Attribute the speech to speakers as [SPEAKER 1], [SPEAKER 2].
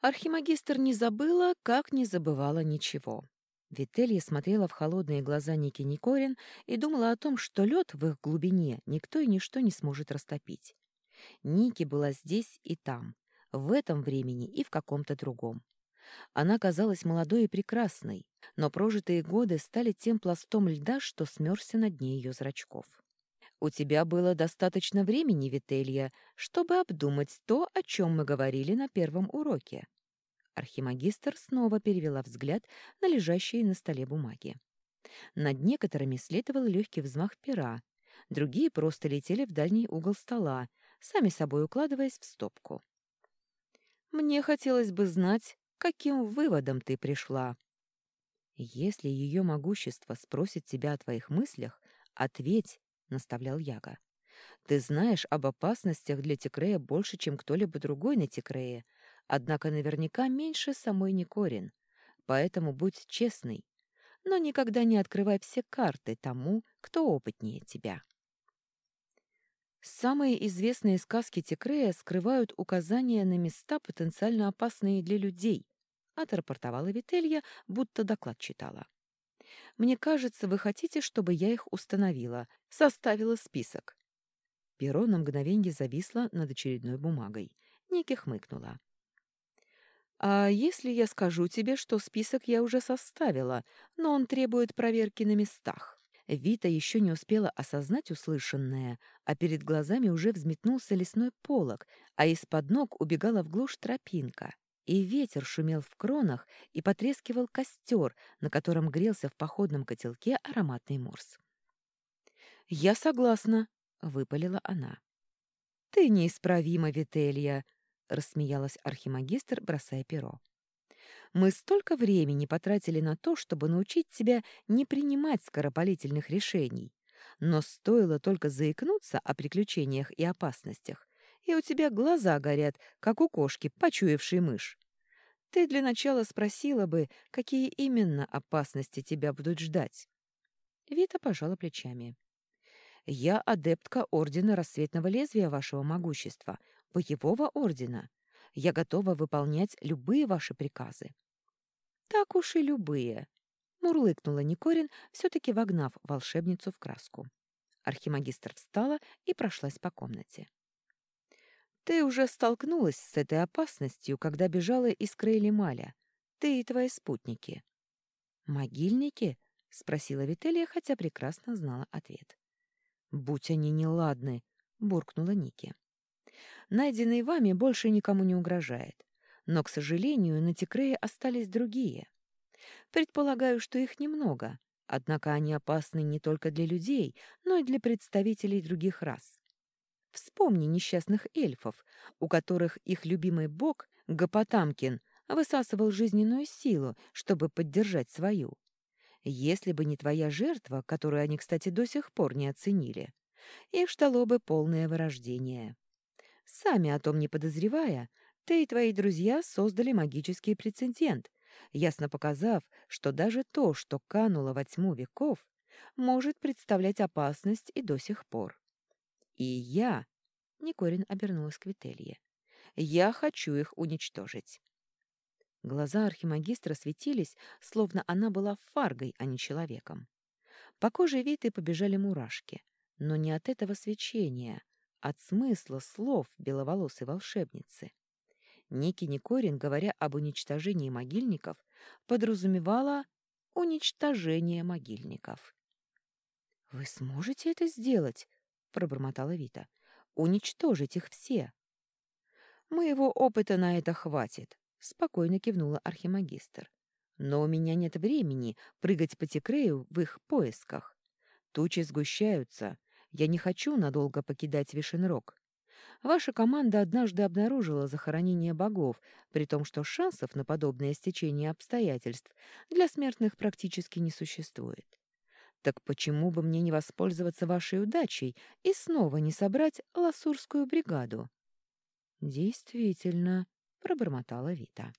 [SPEAKER 1] Архимагистр не забыла, как не забывала ничего. Вителья смотрела в холодные глаза Ники Никорин и думала о том, что лед в их глубине никто и ничто не сможет растопить. Ники была здесь и там, в этом времени и в каком-то другом. Она казалась молодой и прекрасной, но прожитые годы стали тем пластом льда, что смерзся на дне ее зрачков. «У тебя было достаточно времени, Вителья, чтобы обдумать то, о чем мы говорили на первом уроке». Архимагистр снова перевела взгляд на лежащие на столе бумаги. Над некоторыми следовал легкий взмах пера, другие просто летели в дальний угол стола, сами собой укладываясь в стопку. «Мне хотелось бы знать, каким выводом ты пришла?» «Если ее могущество спросит тебя о твоих мыслях, ответь», — наставлял Яга. «Ты знаешь об опасностях для Текрея больше, чем кто-либо другой на Текрее, однако наверняка меньше самой Никорин, поэтому будь честный, но никогда не открывай все карты тому, кто опытнее тебя». Самые известные сказки Текрея скрывают указания на места, потенциально опасные для людей, отрапортовала Вителья, будто доклад читала. Мне кажется, вы хотите, чтобы я их установила, составила список. Перо на мгновенье зависло над очередной бумагой. Ники хмыкнула. «А если я скажу тебе, что список я уже составила, но он требует проверки на местах?» Вита еще не успела осознать услышанное, а перед глазами уже взметнулся лесной полог, а из-под ног убегала в глушь тропинка. И ветер шумел в кронах и потрескивал костер, на котором грелся в походном котелке ароматный морс. «Я согласна», — выпалила она. «Ты неисправима, Вителья», — рассмеялась архимагистр, бросая перо. Мы столько времени потратили на то, чтобы научить тебя не принимать скоропалительных решений. Но стоило только заикнуться о приключениях и опасностях, и у тебя глаза горят, как у кошки, почуявшей мышь. Ты для начала спросила бы, какие именно опасности тебя будут ждать. Вита пожала плечами. «Я адептка Ордена Рассветного Лезвия вашего могущества, боевого ордена. Я готова выполнять любые ваши приказы. Так уж и любые. Мурлыкнула Никорин, все-таки вогнав волшебницу в краску. Архимагистр встала и прошлась по комнате. Ты уже столкнулась с этой опасностью, когда бежала из Крейлималя. Ты и твои спутники. Могильники? спросила Вителия, хотя прекрасно знала ответ. Будь они неладны, буркнула Ники найденный вами больше никому не угрожает. Но, к сожалению, на Текрее остались другие. Предполагаю, что их немного, однако они опасны не только для людей, но и для представителей других рас. Вспомни несчастных эльфов, у которых их любимый бог, Гапотамкин, высасывал жизненную силу, чтобы поддержать свою. Если бы не твоя жертва, которую они, кстати, до сих пор не оценили, их ждало бы полное вырождение. Сами о том не подозревая, ты и твои друзья создали магический прецедент, ясно показав, что даже то, что кануло во тьму веков, может представлять опасность и до сих пор. И я, Никорин обернулась к Вителье, я хочу их уничтожить. Глаза архимагистра светились, словно она была фаргой, а не человеком. По коже Виты побежали мурашки, но не от этого свечения, от смысла слов беловолосой волшебницы. Ники Никорин, говоря об уничтожении могильников, подразумевала уничтожение могильников. «Вы сможете это сделать?» — пробормотала Вита. «Уничтожить их все». «Моего опыта на это хватит», — спокойно кивнула архимагистр. «Но у меня нет времени прыгать по Текрею в их поисках. Тучи сгущаются, я не хочу надолго покидать Вишенрог. Ваша команда однажды обнаружила захоронение богов, при том, что шансов на подобное стечение обстоятельств для смертных практически не существует. Так почему бы мне не воспользоваться вашей удачей и снова не собрать ласурскую бригаду? Действительно, пробормотала Вита.